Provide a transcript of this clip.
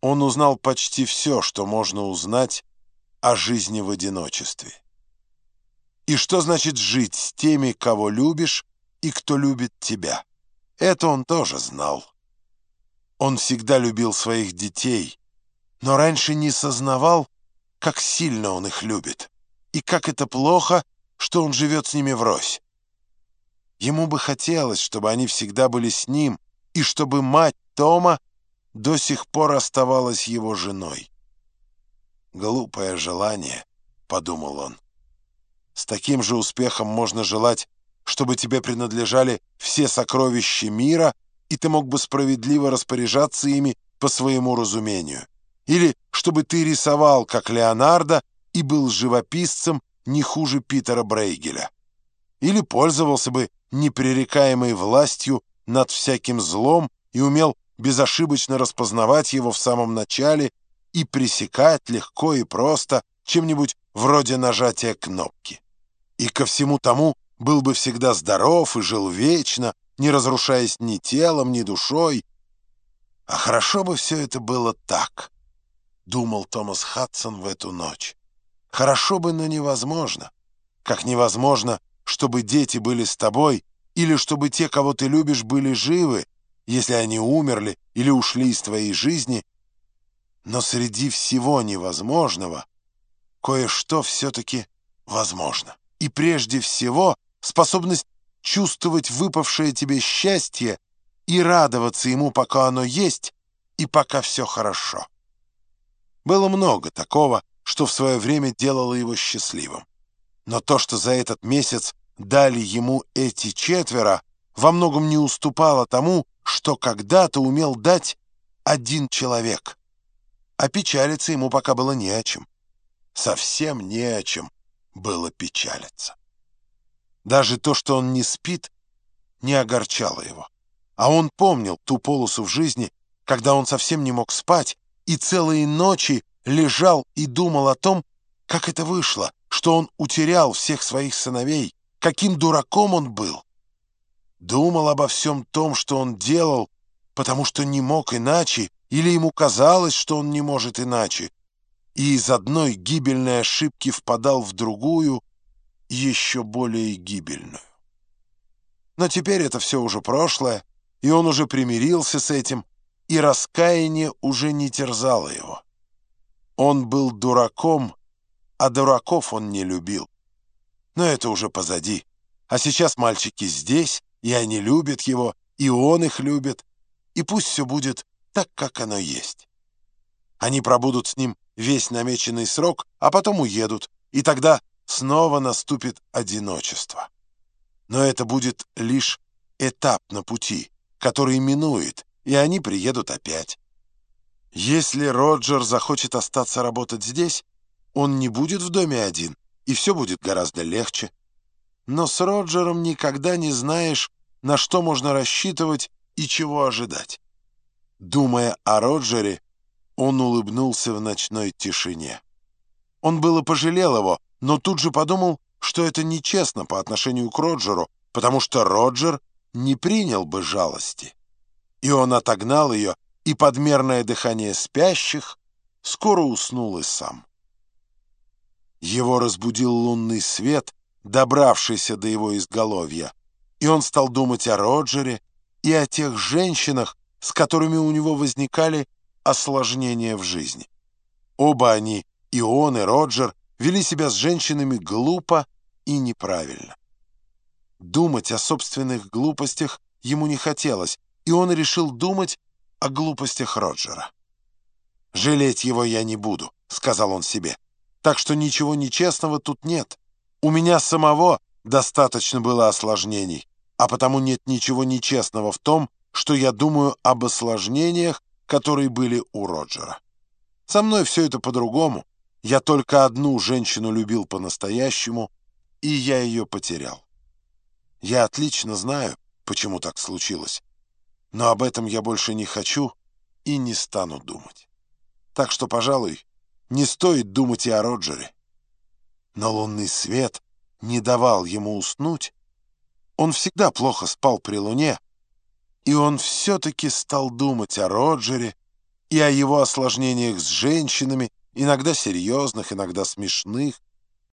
он узнал почти все, что можно узнать о жизни в одиночестве. И что значит жить с теми, кого любишь и кто любит тебя? Это он тоже знал. Он всегда любил своих детей, но раньше не сознавал, как сильно он их любит, и как это плохо, что он живет с ними врозь. Ему бы хотелось, чтобы они всегда были с ним, и чтобы мать Тома до сих пор оставалась его женой. «Глупое желание», — подумал он. «С таким же успехом можно желать, чтобы тебе принадлежали все сокровища мира, и ты мог бы справедливо распоряжаться ими по своему разумению. Или чтобы ты рисовал, как Леонардо, и был живописцем не хуже Питера Брейгеля. Или пользовался бы непререкаемой властью над всяким злом и умел безошибочно распознавать его в самом начале и пресекать легко и просто чем-нибудь вроде нажатия кнопки. И ко всему тому был бы всегда здоров и жил вечно, не разрушаясь ни телом, ни душой. А хорошо бы все это было так, думал Томас Хадсон в эту ночь. Хорошо бы, но невозможно. Как невозможно, чтобы дети были с тобой или чтобы те, кого ты любишь, были живы, если они умерли или ушли из твоей жизни, но среди всего невозможного кое-что все-таки возможно. И прежде всего способность чувствовать выпавшее тебе счастье и радоваться ему, пока оно есть и пока все хорошо. Было много такого, что в свое время делало его счастливым. Но то, что за этот месяц дали ему эти четверо, во многом не уступало тому, что когда-то умел дать один человек. А печалиться ему пока было не о чем. Совсем не о чем было печалиться. Даже то, что он не спит, не огорчало его. А он помнил ту полосу в жизни, когда он совсем не мог спать и целые ночи лежал и думал о том, как это вышло, что он утерял всех своих сыновей, каким дураком он был. Думал обо всем том, что он делал, потому что не мог иначе, или ему казалось, что он не может иначе, и из одной гибельной ошибки впадал в другую, еще более гибельную. Но теперь это все уже прошлое, и он уже примирился с этим, и раскаяние уже не терзало его. Он был дураком, а дураков он не любил. Но это уже позади. А сейчас мальчики здесь, и они любят его, и он их любит, и пусть все будет так, как оно есть. Они пробудут с ним весь намеченный срок, а потом уедут, и тогда снова наступит одиночество. Но это будет лишь этап на пути, который минует, и они приедут опять. Если Роджер захочет остаться работать здесь, он не будет в доме один, и все будет гораздо легче но с Роджером никогда не знаешь, на что можно рассчитывать и чего ожидать. Думая о Роджере, он улыбнулся в ночной тишине. Он было пожалел его, но тут же подумал, что это нечестно по отношению к Роджеру, потому что Роджер не принял бы жалости. И он отогнал ее, и подмерное дыхание спящих скоро уснул и сам. Его разбудил лунный свет — добравшийся до его изголовья, и он стал думать о Роджере и о тех женщинах, с которыми у него возникали осложнения в жизни. Оба они, и он, и Роджер, вели себя с женщинами глупо и неправильно. Думать о собственных глупостях ему не хотелось, и он решил думать о глупостях Роджера. «Жалеть его я не буду», — сказал он себе, «так что ничего нечестного тут нет». У меня самого достаточно было осложнений, а потому нет ничего нечестного в том, что я думаю об осложнениях, которые были у Роджера. Со мной все это по-другому. Я только одну женщину любил по-настоящему, и я ее потерял. Я отлично знаю, почему так случилось, но об этом я больше не хочу и не стану думать. Так что, пожалуй, не стоит думать и о Роджере но лунный свет не давал ему уснуть. Он всегда плохо спал при луне, и он все-таки стал думать о Роджере и о его осложнениях с женщинами, иногда серьезных, иногда смешных,